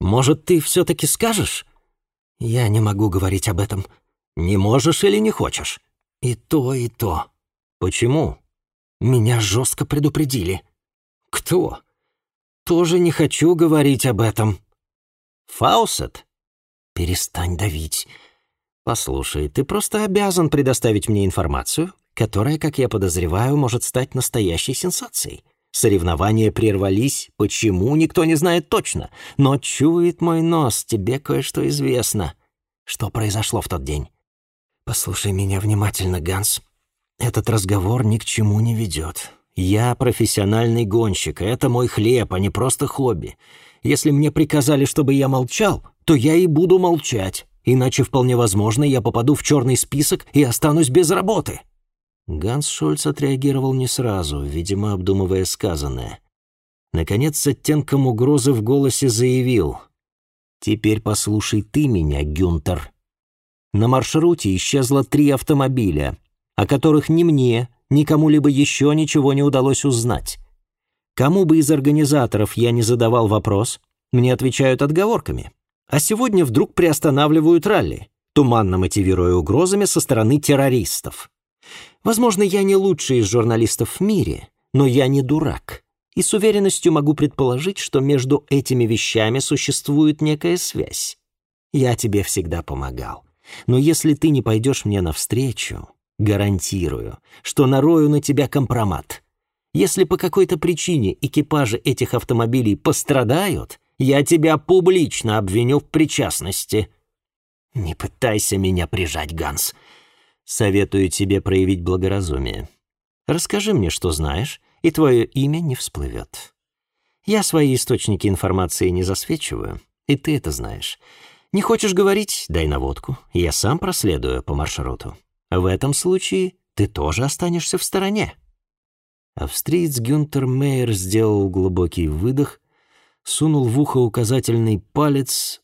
Может, ты все-таки скажешь?» «Я не могу говорить об этом». «Не можешь или не хочешь?» «И то, и то». «Почему?» «Меня жестко предупредили». «Кто?» «Тоже не хочу говорить об этом». «Фаусет?» «Перестань давить». «Послушай, ты просто обязан предоставить мне информацию, которая, как я подозреваю, может стать настоящей сенсацией. Соревнования прервались, почему, никто не знает точно, но чует мой нос, тебе кое-что известно. Что произошло в тот день?» «Послушай меня внимательно, Ганс. Этот разговор ни к чему не ведет. Я профессиональный гонщик, это мой хлеб, а не просто хобби. Если мне приказали, чтобы я молчал, то я и буду молчать, иначе вполне возможно я попаду в черный список и останусь без работы». Ганс Шольц отреагировал не сразу, видимо, обдумывая сказанное. Наконец, с оттенком угрозы в голосе заявил. «Теперь послушай ты меня, Гюнтер. На маршруте исчезло три автомобиля, о которых ни мне, ни кому-либо еще ничего не удалось узнать. Кому бы из организаторов я не задавал вопрос, мне отвечают отговорками. А сегодня вдруг приостанавливают ралли, туманно мотивируя угрозами со стороны террористов. Возможно, я не лучший из журналистов в мире, но я не дурак. И с уверенностью могу предположить, что между этими вещами существует некая связь. Я тебе всегда помогал. Но если ты не пойдешь мне навстречу, гарантирую, что нарою на тебя компромат. Если по какой-то причине экипажи этих автомобилей пострадают, я тебя публично обвиню в причастности. Не пытайся меня прижать, Ганс. Советую тебе проявить благоразумие. Расскажи мне, что знаешь, и твое имя не всплывет. Я свои источники информации не засвечиваю, и ты это знаешь. Не хочешь говорить — дай наводку, я сам проследую по маршруту. В этом случае ты тоже останешься в стороне». Австриец Гюнтер Мейер сделал глубокий выдох, сунул в ухо указательный палец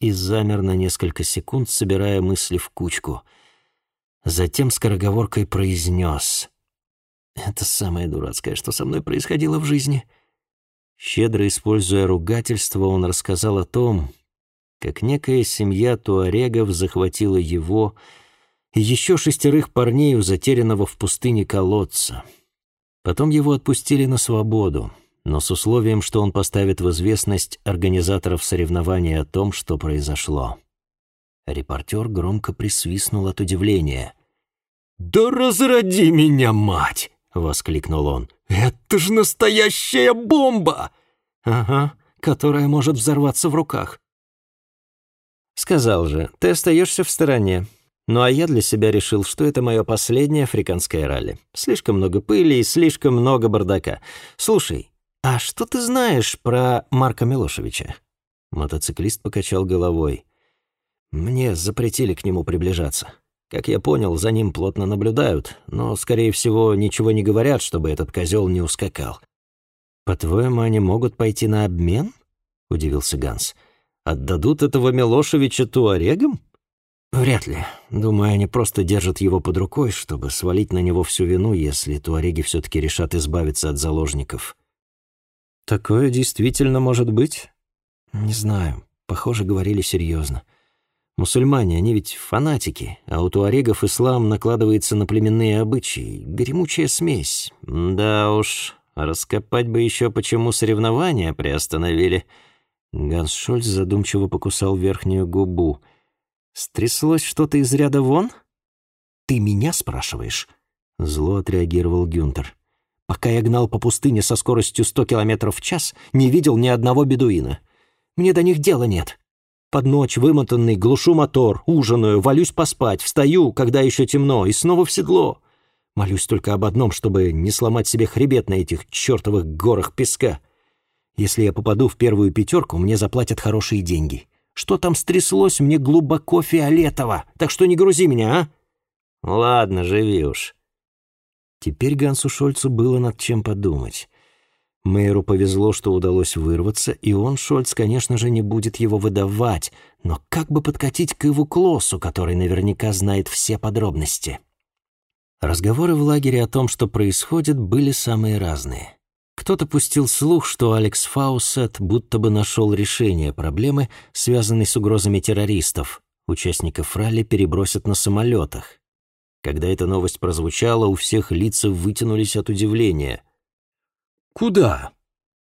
и замер на несколько секунд, собирая мысли в кучку. Затем скороговоркой произнес. «Это самое дурацкое, что со мной происходило в жизни». Щедро используя ругательство, он рассказал о том, как некая семья туарегов захватила его и еще шестерых парней у затерянного в пустыне колодца. Потом его отпустили на свободу, но с условием, что он поставит в известность организаторов соревнования о том, что произошло. Репортер громко присвистнул от удивления. «Да разроди меня, мать!» — воскликнул он. «Это же настоящая бомба!» «Ага, которая может взорваться в руках». «Сказал же, ты остаешься в стороне. Ну а я для себя решил, что это мое последнее африканское ралли. Слишком много пыли и слишком много бардака. Слушай, а что ты знаешь про Марка Милошевича?» Мотоциклист покачал головой. «Мне запретили к нему приближаться. Как я понял, за ним плотно наблюдают, но, скорее всего, ничего не говорят, чтобы этот козел не ускакал». «По-твоему, они могут пойти на обмен?» — удивился Ганс. «Отдадут этого Милошевича туарегам?» Вряд ли. Думаю, они просто держат его под рукой, чтобы свалить на него всю вину, если туареги все-таки решат избавиться от заложников. Такое действительно может быть? Не знаю. Похоже, говорили серьезно. Мусульмане, они ведь фанатики, а у туарегов ислам накладывается на племенные обычаи. Гремучая смесь. Да уж, раскопать бы еще, почему соревнования приостановили. Ганс Шольц задумчиво покусал верхнюю губу — «Стряслось что-то из ряда вон?» «Ты меня спрашиваешь?» Зло отреагировал Гюнтер. «Пока я гнал по пустыне со скоростью 100 км в час, не видел ни одного бедуина. Мне до них дела нет. Под ночь, вымотанный, глушу мотор, ужинаю, валюсь поспать, встаю, когда еще темно, и снова в седло. Молюсь только об одном, чтобы не сломать себе хребет на этих чертовых горах песка. Если я попаду в первую пятерку, мне заплатят хорошие деньги. Что там стряслось, мне глубоко фиолетово, так что не грузи меня, а? Ладно, живи уж. Теперь Гансу Шольцу было над чем подумать. Мэру повезло, что удалось вырваться, и он, Шольц, конечно же, не будет его выдавать, но как бы подкатить к Иву Клоссу, который наверняка знает все подробности? Разговоры в лагере о том, что происходит, были самые разные. Кто-то пустил слух, что Алекс Фаусет будто бы нашел решение проблемы, связанной с угрозами террористов. Участников ралли перебросят на самолетах. Когда эта новость прозвучала, у всех лица вытянулись от удивления. «Куда?»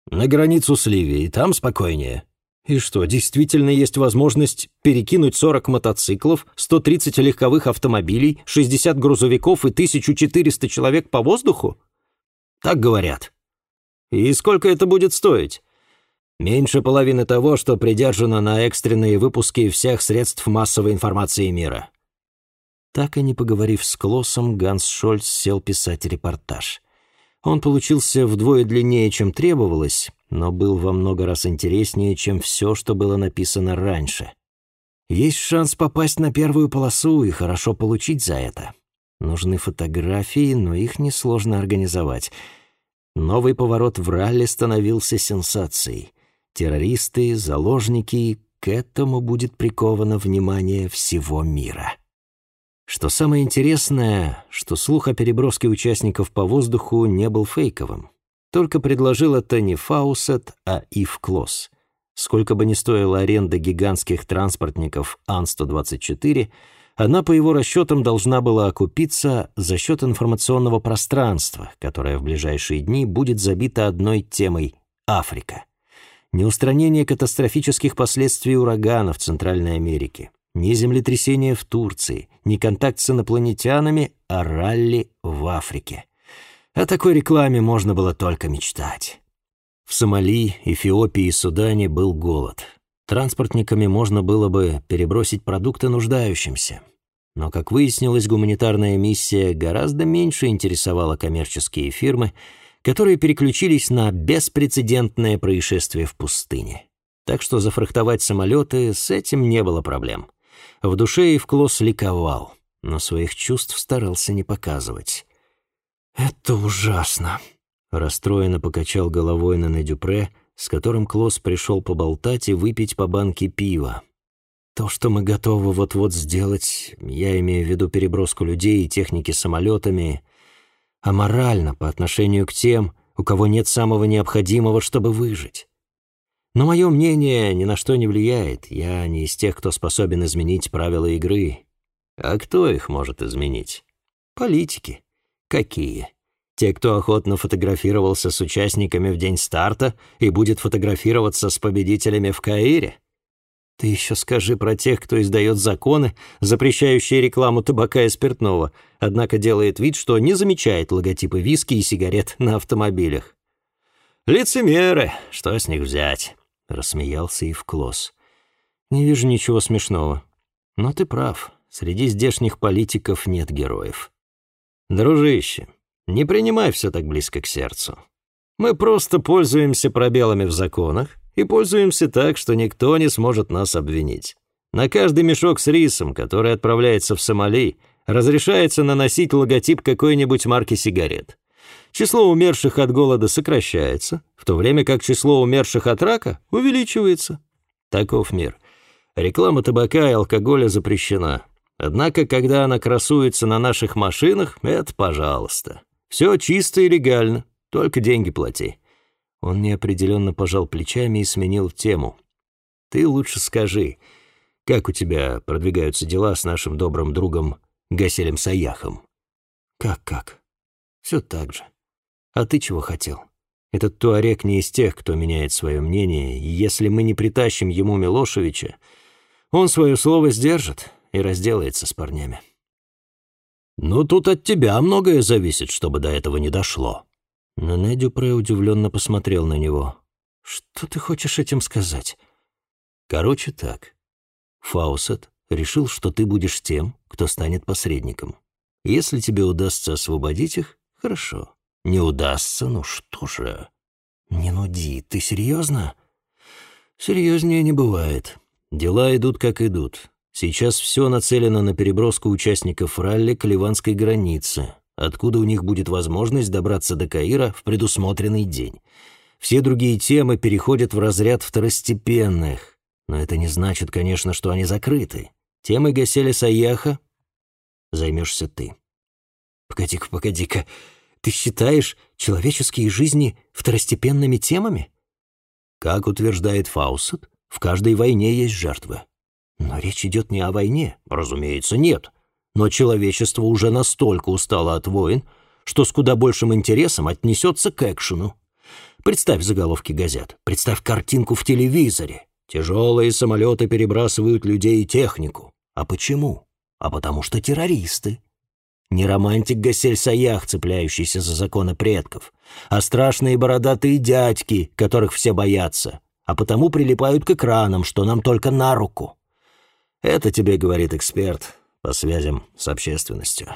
«На границу с Ливией, там спокойнее». «И что, действительно есть возможность перекинуть 40 мотоциклов, 130 легковых автомобилей, 60 грузовиков и 1400 человек по воздуху?» «Так говорят». «И сколько это будет стоить?» «Меньше половины того, что придержано на экстренные выпуски всех средств массовой информации мира». Так и не поговорив с Клоссом, Ганс Шольц сел писать репортаж. Он получился вдвое длиннее, чем требовалось, но был во много раз интереснее, чем все, что было написано раньше. Есть шанс попасть на первую полосу и хорошо получить за это. Нужны фотографии, но их несложно организовать. Новый поворот в ралли становился сенсацией. Террористы, заложники, к этому будет приковано внимание всего мира. Что самое интересное, что слух о переброске участников по воздуху не был фейковым. Только предложил это не Фаусет, а Ив Клосс. Сколько бы ни стоила аренда гигантских транспортников Ан-124, она, по его расчетам, должна была окупиться за счет информационного пространства, которое в ближайшие дни будет забито одной темой — Африка. Неустранение катастрофических последствий урагана в Центральной Америке, ни землетрясения в Турции, ни контакт с инопланетянами, а ралли в Африке. О такой рекламе можно было только мечтать. В Сомали, Эфиопии и Судане был голод. Транспортниками можно было бы перебросить продукты нуждающимся. Но, как выяснилось, гуманитарная миссия гораздо меньше интересовала коммерческие фирмы, которые переключились на беспрецедентное происшествие в пустыне. Так что зафрахтовать самолеты с этим не было проблем. В душе Евклос ликовал, но своих чувств старался не показывать. «Это ужасно», — расстроенно покачал головой на Дюпре, с которым Клосс пришел поболтать и выпить по банке пива. «То, что мы готовы вот-вот сделать, я имею в виду переброску людей и техники самолетами, аморально по отношению к тем, у кого нет самого необходимого, чтобы выжить. Но мое мнение ни на что не влияет. Я не из тех, кто способен изменить правила игры. А кто их может изменить? Политики. Какие? Те, кто охотно фотографировался с участниками в день старта и будет фотографироваться с победителями в Каире? Ты еще скажи про тех, кто издает законы, запрещающие рекламу табака и спиртного, однако делает вид, что не замечает логотипы виски и сигарет на автомобилях. Лицемеры, что с них взять? — рассмеялся Ивклос. «Не вижу ничего смешного. Но ты прав, среди здешних политиков нет героев». «Дружище, не принимай все так близко к сердцу. Мы просто пользуемся пробелами в законах и пользуемся так, что никто не сможет нас обвинить. На каждый мешок с рисом, который отправляется в Сомали, разрешается наносить логотип какой-нибудь марки сигарет. Число умерших от голода сокращается, в то время как число умерших от рака увеличивается. Таков мир. Реклама табака и алкоголя запрещена. Однако, когда она красуется на наших машинах, это пожалуйста. Все чисто и легально, только деньги плати. Он неопределенно пожал плечами и сменил тему. Ты лучше скажи, как у тебя продвигаются дела с нашим добрым другом Гаселем Саяхом? Как-как? Все так же. А ты чего хотел? Этот Туарек не из тех, кто меняет свое мнение, и если мы не притащим ему Милошевича, он свое слово сдержит и разделается с парнями. «Ну, тут от тебя многое зависит, чтобы до этого не дошло». Нене Дюпре удивленно посмотрел на него. «Что ты хочешь этим сказать?» «Короче так. Фаусет решил, что ты будешь тем, кто станет посредником. Если тебе удастся освободить их, Хорошо. Не удастся, ну что же. Не нуди, ты серьезно? Серьезнее не бывает. Дела идут как идут. Сейчас все нацелено на переброску участников ралли к ливанской границе, откуда у них будет возможность добраться до Каира в предусмотренный день. Все другие темы переходят в разряд второстепенных. Но это не значит, конечно, что они закрыты. Темой Гаселя Саяха займешься ты. Погоди-ка, погоди-ка. Ты считаешь человеческие жизни второстепенными темами? Как утверждает Фаусет, в каждой войне есть жертвы. Но речь идет не о войне. Разумеется, нет. Но человечество уже настолько устало от войн, что с куда большим интересом отнесется к экшену. Представь заголовки газет, представь картинку в телевизоре. Тяжелые самолеты перебрасывают людей и технику. А почему? А потому что террористы. Не романтик Гасель Саях, цепляющийся за законы предков, а страшные бородатые дядьки, которых все боятся, а потому прилипают к экранам, что нам только на руку. Это тебе говорит эксперт по связям с общественностью.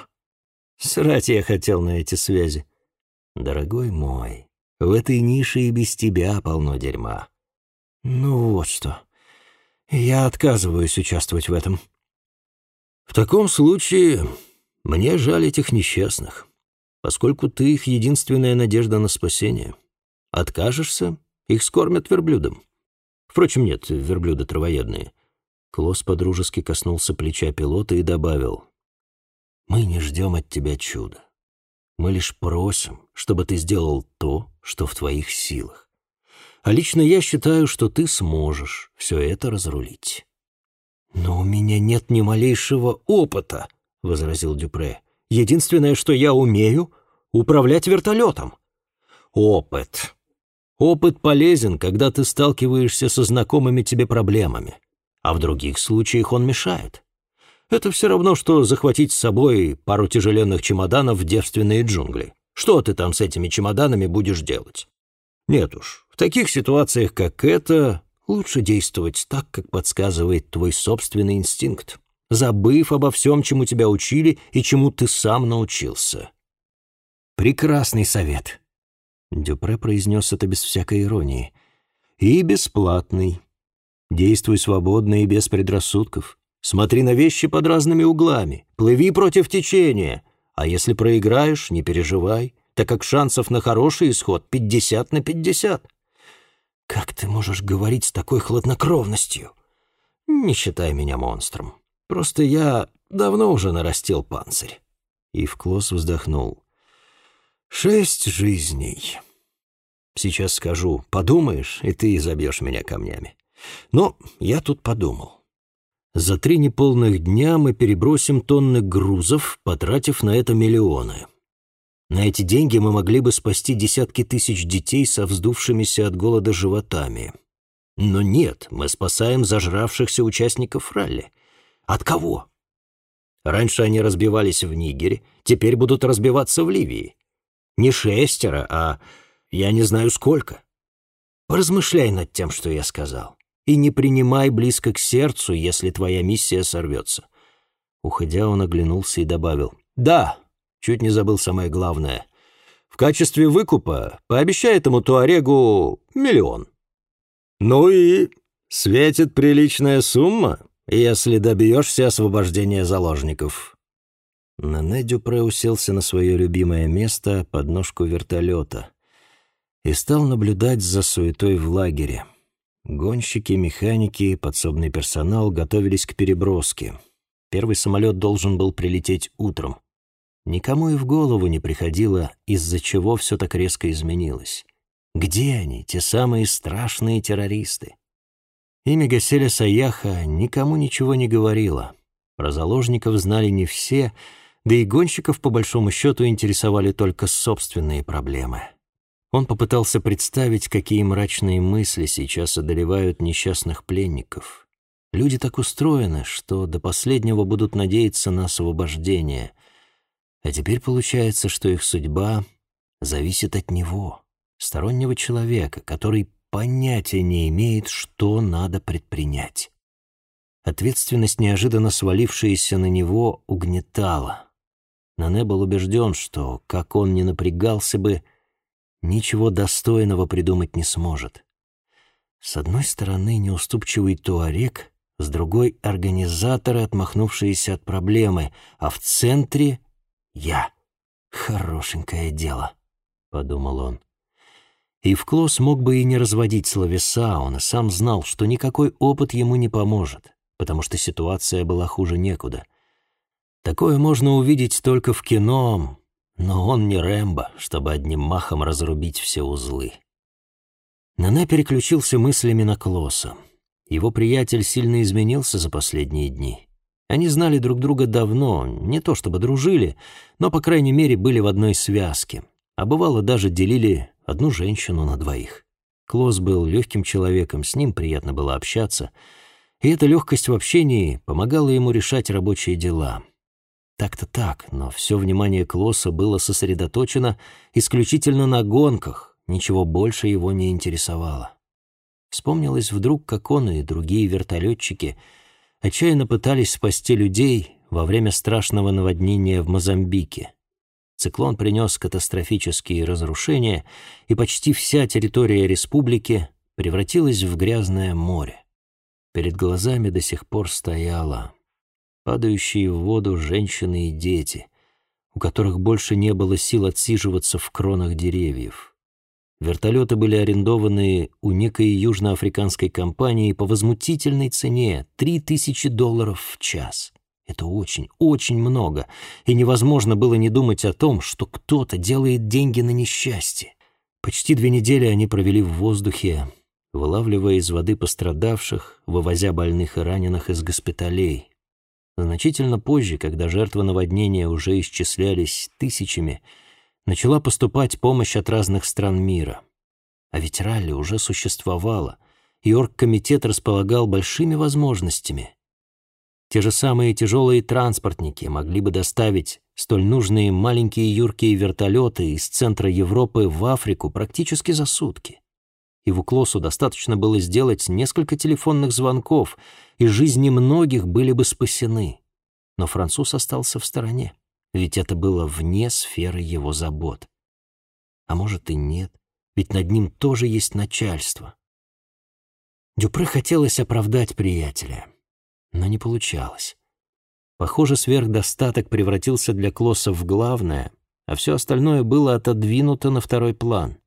Срать я хотел на эти связи. Дорогой мой, в этой нише и без тебя полно дерьма. Ну вот что. Я отказываюсь участвовать в этом. В таком случае мне жаль этих несчастных, поскольку ты их единственная надежда на спасение. Откажешься, их скормят верблюдом. Впрочем, нет, верблюды травоядные. Клосс подружески коснулся плеча пилота и добавил. «Мы не ждем от тебя чуда. Мы лишь просим, чтобы ты сделал то, что в твоих силах. А лично я считаю, что ты сможешь все это разрулить». «Но у меня нет ни малейшего опыта», — возразил Дюпре. «Единственное, что я умею — управлять вертолетом». «Опыт. Опыт полезен, когда ты сталкиваешься со знакомыми тебе проблемами, а в других случаях он мешает. Это все равно, что захватить с собой пару тяжеленных чемоданов в девственные джунгли. Что ты там с этими чемоданами будешь делать? Нет уж, в таких ситуациях, как эта, лучше действовать так, как подсказывает твой собственный инстинкт забыв обо всем, чему тебя учили и чему ты сам научился. «Прекрасный совет», — Дюпре произнес это без всякой иронии. «И бесплатный. Действуй свободно и без предрассудков. Смотри на вещи под разными углами. Плыви против течения. А если проиграешь, не переживай, так как шансов на хороший исход 50 на 50. Как ты можешь говорить с такой хладнокровностью? Не считай меня монстром. Просто я давно уже нарастил панцирь». И Вклос вздохнул. «Шесть жизней. Сейчас скажу, подумаешь, и ты забьешь меня камнями. Но я тут подумал. За три неполных дня мы перебросим тонны грузов, потратив на это миллионы. На эти деньги мы могли бы спасти десятки тысяч детей со вздувшимися от голода животами. Но нет, мы спасаем зажравшихся участников ралли. От кого? Раньше они разбивались в Нигере, теперь будут разбиваться в Ливии. Не шестеро, а я не знаю сколько. Поразмышляй над тем, что я сказал, и не принимай близко к сердцу, если твоя миссия сорвется. Уходя, он оглянулся и добавил. «Да, чуть не забыл самое главное. В качестве выкупа пообещай этому Туарегу миллион». «Ну и светит приличная сумма?» Если добьешься освобождения заложников». Нане Дюпре уселся на свое любимое место под ножку вертолета и стал наблюдать за суетой в лагере. Гонщики, механики, подсобный персонал готовились к переброске. Первый самолет должен был прилететь утром. Никому и в голову не приходило, из-за чего все так резко изменилось. Где они, те самые страшные террористы? Имя Гаселя Саяха никому ничего не говорило. Про заложников знали не все, да и гонщиков по большому счету интересовали только собственные проблемы. Он попытался представить, какие мрачные мысли сейчас одолевают несчастных пленников. Люди так устроены, что до последнего будут надеяться на освобождение. А теперь получается, что их судьба зависит от него, стороннего человека, который понятия не имеет, что надо предпринять. Ответственность, неожиданно свалившаяся на него, угнетала. Нане был убежден, что, как он ни напрягался бы, ничего достойного придумать не сможет. С одной стороны, неуступчивый туарек, с другой — организаторы, отмахнувшиеся от проблемы, а в центре — я. «Хорошенькое дело», — подумал он. И Вклос мог бы и не разводить словеса, он и сам знал, что никакой опыт ему не поможет, потому что ситуация была хуже некуда. Такое можно увидеть только в кино, Но он не Рэмбо, чтобы одним махом разрубить все узлы. Нане переключился мыслями на Клоса. Его приятель сильно изменился за последние дни. Они знали друг друга давно, не то чтобы дружили, но, по крайней мере, были в одной связке, а бывало даже делили одну женщину на двоих. Клосс был легким человеком, с ним приятно было общаться, и эта легкость в общении помогала ему решать рабочие дела. Так-то так, но все внимание Клосса было сосредоточено исключительно на гонках, ничего больше его не интересовало. Вспомнилось вдруг, как он и другие вертолетчики отчаянно пытались спасти людей во время страшного наводнения в Мозамбике. Циклон принес катастрофические разрушения, и почти вся территория республики превратилась в грязное море. Перед глазами до сих пор стояла падающие в воду женщины и дети, у которых больше не было сил отсиживаться в кронах деревьев. Вертолеты были арендованы у некой южноафриканской компании по возмутительной цене — 3000 долларов в час. Это очень, очень много, и невозможно было не думать о том, что кто-то делает деньги на несчастье. Почти две недели они провели в воздухе, вылавливая из воды пострадавших, вывозя больных и раненых из госпиталей. Значительно позже, когда жертвы наводнения уже исчислялись тысячами, начала поступать помощь от разных стран мира. А ведь ралли уже существовало, и оргкомитет располагал большими возможностями. Те же самые тяжелые транспортники могли бы доставить столь нужные маленькие юркие вертолеты из центра Европы в Африку практически за сутки. И в достаточно было сделать несколько телефонных звонков, и жизни многих были бы спасены. Но француз остался в стороне, ведь это было вне сферы его забот. А может и нет, ведь над ним тоже есть начальство. Дюпре хотелось оправдать приятеля — но не получалось. Похоже, сверхдостаток превратился для Клосса в главное, а все остальное было отодвинуто на второй план.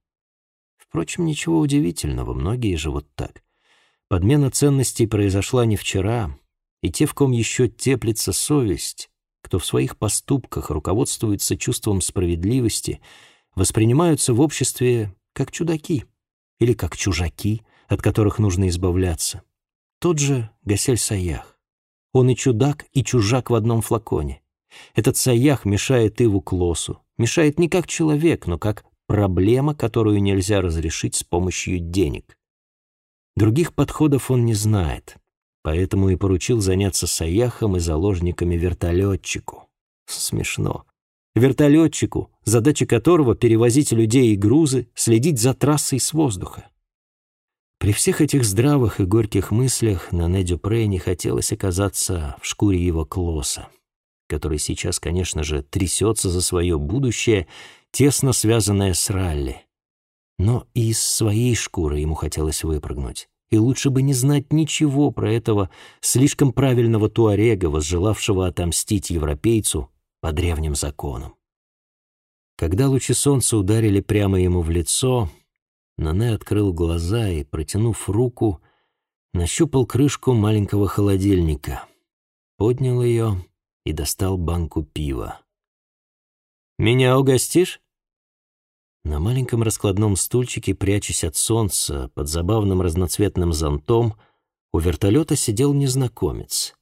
Впрочем, ничего удивительного, многие живут так. Подмена ценностей произошла не вчера, и те, в ком еще теплится совесть, кто в своих поступках руководствуется чувством справедливости, воспринимаются в обществе как чудаки или как чужаки, от которых нужно избавляться. Тот же Гасель Саях. Он и чудак, и чужак в одном флаконе. Этот Саях мешает Иву Клосу. Мешает не как человек, но как проблема, которую нельзя разрешить с помощью денег. Других подходов он не знает, поэтому и поручил заняться Саяхом и заложниками вертолетчику. Смешно. Вертолетчику, задача которого перевозить людей и грузы, следить за трассой с воздуха. При всех этих здравых и горьких мыслях на Недю Прей не хотелось оказаться в шкуре его Клоса, который сейчас, конечно же, трясется за свое будущее, тесно связанное с Ралли. Но и из своей шкуры ему хотелось выпрыгнуть. И лучше бы не знать ничего про этого слишком правильного туарега, возжелавшего отомстить европейцу по древним законам. Когда лучи солнца ударили прямо ему в лицо, Нане открыл глаза и, протянув руку, нащупал крышку маленького холодильника, поднял ее и достал банку пива. «Меня угостишь?» На маленьком раскладном стульчике, прячась от солнца под забавным разноцветным зонтом, у вертолета сидел незнакомец.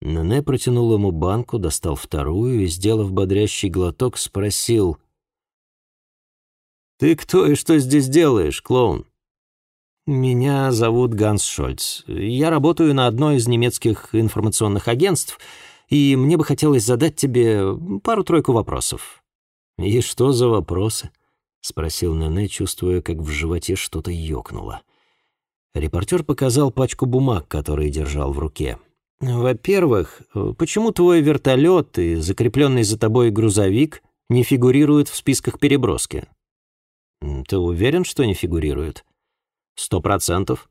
Нене протянул ему банку, достал вторую и, сделав бодрящий глоток, спросил, «Ты кто и что здесь делаешь, клоун?» «Меня зовут Ганс Шольц. Я работаю на одной из немецких информационных агентств, и мне бы хотелось задать тебе пару-тройку вопросов». «И что за вопросы?» — спросил Нене, чувствуя, как в животе что-то ёкнуло. Репортер показал пачку бумаг, которые держал в руке. «Во-первых, почему твой вертолет и закрепленный за тобой грузовик не фигурируют в списках переброски?» Ты уверен, что не фигурирует? Сто процентов.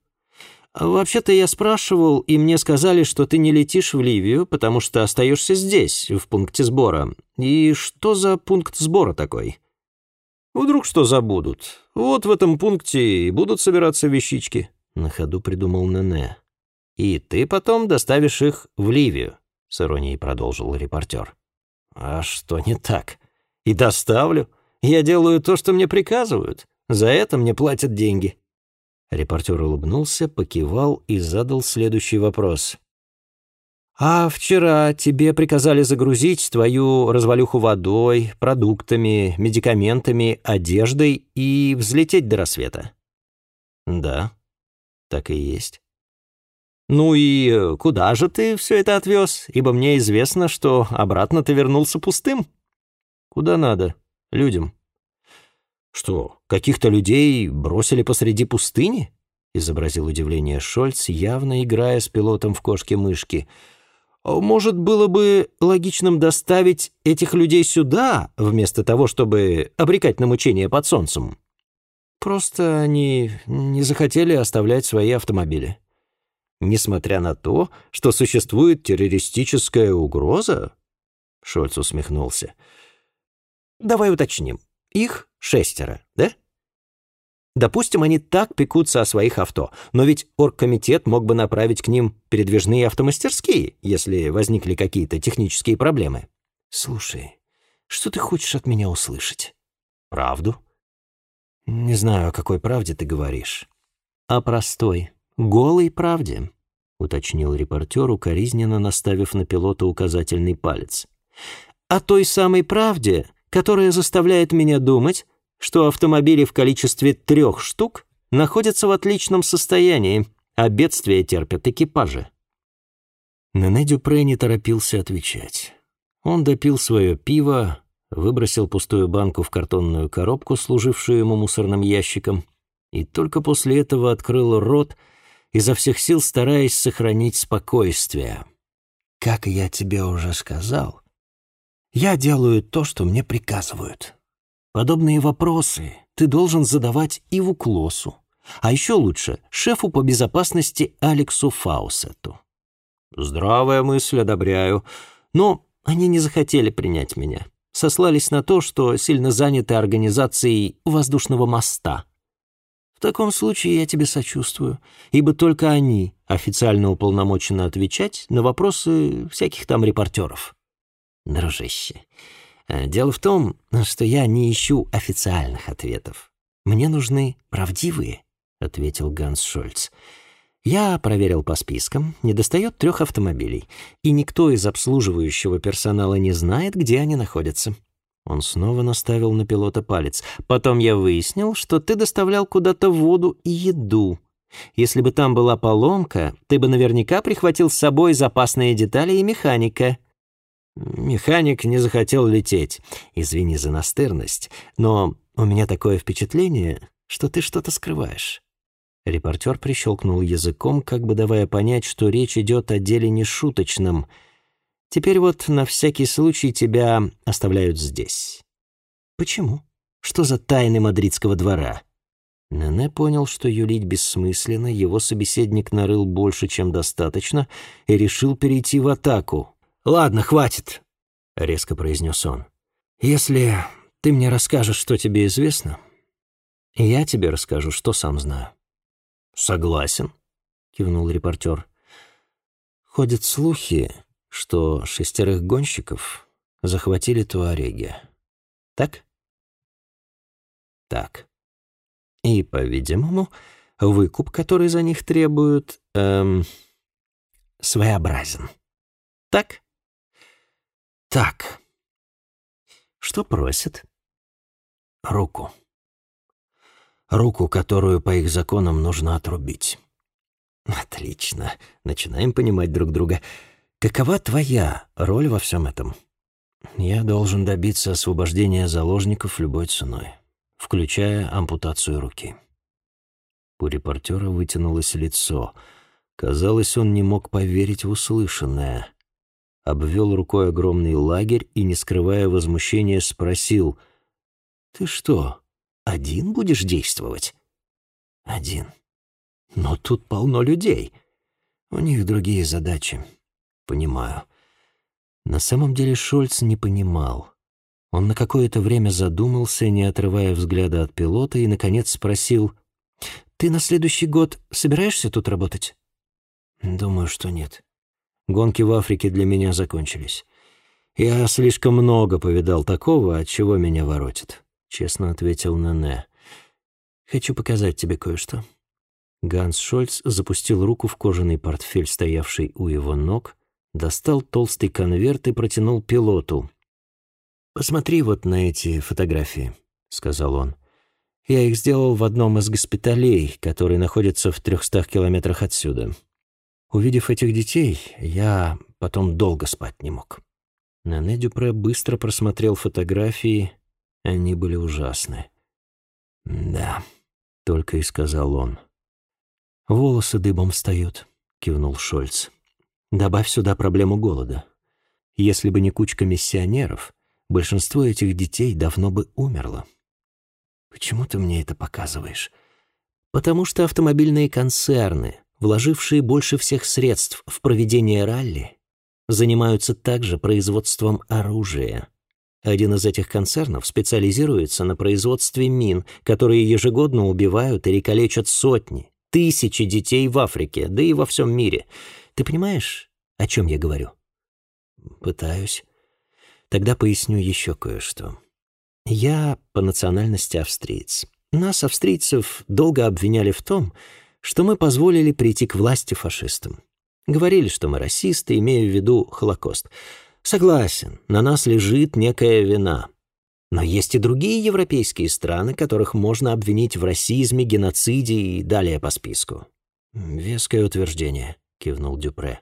Вообще-то я спрашивал, и мне сказали, что ты не летишь в Ливию, потому что остаешься здесь, в пункте сбора. И что за пункт сбора такой? Вдруг что забудут? Вот в этом пункте и будут собираться вещички. На ходу придумал Нене. И ты потом доставишь их в Ливию, с иронией продолжил репортер. А что не так? И доставлю. Я делаю то, что мне приказывают. За это мне платят деньги». Репортер улыбнулся, покивал и задал следующий вопрос. «А вчера тебе приказали загрузить твою развалюху водой, продуктами, медикаментами, одеждой и взлететь до рассвета?» «Да, так и есть». «Ну и куда же ты все это отвез? Ибо мне известно, что обратно ты вернулся пустым». «Куда надо? Людям». «Что, каких-то людей бросили посреди пустыни?» — изобразил удивление Шольц, явно играя с пилотом в кошки-мышки — может, было бы логичным доставить этих людей сюда, вместо того, чтобы обрекать на мучения под солнцем? Просто они не захотели оставлять свои автомобили. Несмотря на то, что существует террористическая угроза? Шольц усмехнулся. Давай уточним. Их шестеро, да? Допустим, они так пекутся о своих авто, но ведь оргкомитет мог бы направить к ним передвижные автомастерские, если возникли какие-то технические проблемы. Слушай, что ты хочешь от меня услышать? Правду? Не знаю, о какой правде ты говоришь. О простой, голой правде, уточнил репортер, укоризненно наставив на пилота указательный палец. О той самой правде, которая заставляет меня думать, что автомобили в количестве трех штук находятся в отличном состоянии, а бедствия терпят экипажи. Нене Дюпре не торопился отвечать. Он допил свое пиво, выбросил пустую банку в картонную коробку, служившую ему мусорным ящиком, и только после этого открыл рот, изо всех сил стараясь сохранить спокойствие. «Как я тебе уже сказал, я делаю то, что мне приказывают. Подобные вопросы ты должен задавать и в Уклосу, а еще лучше шефу по безопасности Алексу Фаусету. Здравая мысль, одобряю. Но они не захотели принять меня. Сослались на то, что сильно заняты организацией воздушного моста. В таком случае я тебе сочувствую, ибо только они официально уполномочены отвечать на вопросы всяких там репортеров. Дружище, Э, дело в том, что я не ищу официальных ответов. Мне нужны правдивые, ответил Ганс Шольц. Я проверил по спискам, недостает трех автомобилей, и никто из обслуживающего персонала не знает, где они находятся. Он снова наставил на пилота палец. Потом я выяснил, что ты доставлял куда-то воду и еду. Если бы там была поломка, ты бы наверняка прихватил с собой запасные детали и механика. Механик не захотел лететь. Извини за настырность, но у меня такое впечатление, что ты что-то скрываешь». Репортер прищелкнул языком, как бы давая понять, что речь идет о деле нешуточном. «Теперь вот на всякий случай тебя оставляют здесь». «Почему? Что за тайны мадридского двора?» Нене понял, что юлить бессмысленно, его собеседник нарыл больше, чем достаточно, и решил перейти в атаку. «Ладно, хватит», — резко произнес он. «Если ты мне расскажешь, что тебе известно, я тебе расскажу, что сам знаю». «Согласен», — кивнул репортер. «Ходят слухи, что шестерых гонщиков захватили туареги. Так?» «Так. И, по-видимому, выкуп, который за них требуют, эм, своеобразен. Так?» Так. Что просит? Руку. Руку, которую по их законам нужно отрубить. Отлично. Начинаем понимать друг друга. Какова твоя роль во всем этом? Я должен добиться освобождения заложников любой ценой, включая ампутацию руки. У репортера вытянулось лицо. Казалось, он не мог поверить в услышанное обвел рукой огромный лагерь и, не скрывая возмущения, спросил, «Ты что, один будешь действовать?» «Один. Но тут полно людей. У них другие задачи. Понимаю». На самом деле Шольц не понимал. Он на какое-то время задумался, не отрывая взгляда от пилота, и, наконец, спросил, «Ты на следующий год собираешься тут работать?» «Думаю, что нет. Гонки в Африке для меня закончились. «Я слишком много повидал такого, от чего меня воротит», — честно ответил Нене. «Хочу показать тебе кое-что». Ганс Шольц запустил руку в кожаный портфель, стоявший у его ног, достал толстый конверт и протянул пилоту. «Посмотри вот на эти фотографии», — сказал он. «Я их сделал в одном из госпиталей, который находится в трехстах километрах отсюда. Увидев этих детей, я потом долго спать не мог». Нане Дюпре быстро просмотрел фотографии, они были ужасны. «Да», — только и сказал он. «Волосы дыбом встают», — кивнул Шольц. «Добавь сюда проблему голода. Если бы не кучка миссионеров, большинство этих детей давно бы умерло». «Почему ты мне это показываешь?» «Потому что автомобильные концерны, вложившие больше всех средств в проведение ралли, занимаются также производством оружия. Один из этих концернов специализируется на производстве мин, которые ежегодно убивают и калечат сотни, тысячи детей в Африке, да и во всем мире. Ты понимаешь, о чем я говорю? Пытаюсь. Тогда поясню еще кое-что. Я по национальности австриец. Нас, австрийцев, долго обвиняли в том, что мы позволили прийти к власти фашистам. Говорили, что мы расисты, имея в виду Холокост. Согласен, на нас лежит некая вина. Но есть и другие европейские страны, которых можно обвинить в расизме, геноциде и далее по списку. «Веское утверждение», — кивнул Дюпре.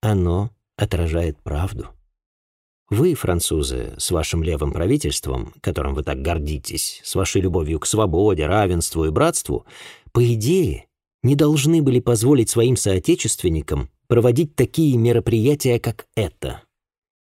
«Оно отражает правду. Вы, французы, с вашим левым правительством, которым вы так гордитесь, с вашей любовью к свободе, равенству и братству, по идее, не должны были позволить своим соотечественникам проводить такие мероприятия, как это».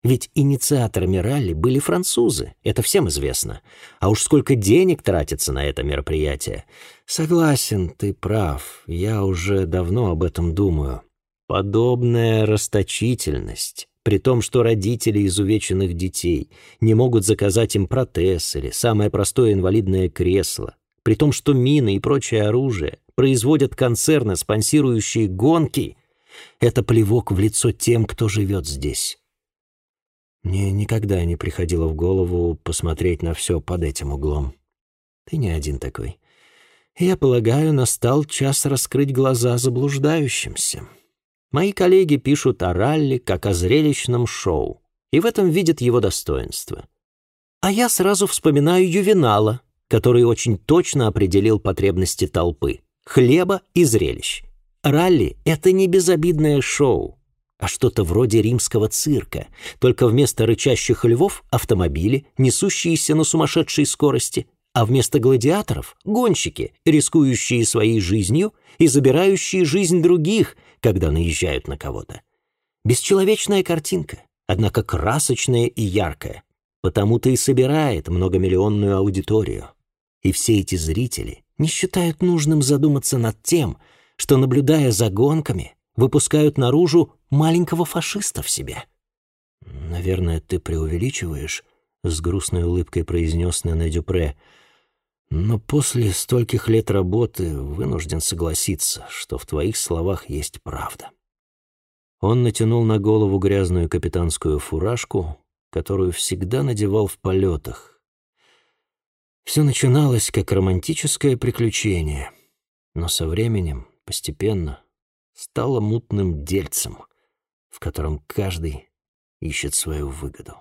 Ведь инициаторами ралли были французы, это всем известно. А уж сколько денег тратится на это мероприятие. Согласен, ты прав, я уже давно об этом думаю. Подобная расточительность, при том, что родители изувеченных детей не могут заказать им протез или самое простое инвалидное кресло, при том, что мины и прочее оружие производят концерны, спонсирующие гонки, это плевок в лицо тем, кто живет здесь. Мне никогда не приходило в голову посмотреть на все под этим углом. Ты не один такой. Я полагаю, настал час раскрыть глаза заблуждающимся. Мои коллеги пишут о ралли как о зрелищном шоу, и в этом видят его достоинство. А я сразу вспоминаю Ювенала, который очень точно определил потребности толпы — хлеба и зрелищ. Ралли — это не безобидное шоу, а что-то вроде римского цирка, только вместо рычащих львов — автомобили, несущиеся на сумасшедшей скорости, а вместо гладиаторов — гонщики, рискующие своей жизнью и забирающие жизнь других, когда наезжают на кого-то. Бесчеловечная картинка, однако красочная и яркая, потому-то и собирает многомиллионную аудиторию. И все эти зрители не считают нужным задуматься над тем, что, наблюдая за гонками, выпускают наружу маленького фашиста в себе. «Наверное, ты преувеличиваешь», — с грустной улыбкой произнес Нене Дюпре. «Но после стольких лет работы вынужден согласиться, что в твоих словах есть правда». Он натянул на голову грязную капитанскую фуражку, которую всегда надевал в полетах. Все начиналось как романтическое приключение, но со временем, постепенно, стало мутным дельцем, в котором каждый ищет свою выгоду.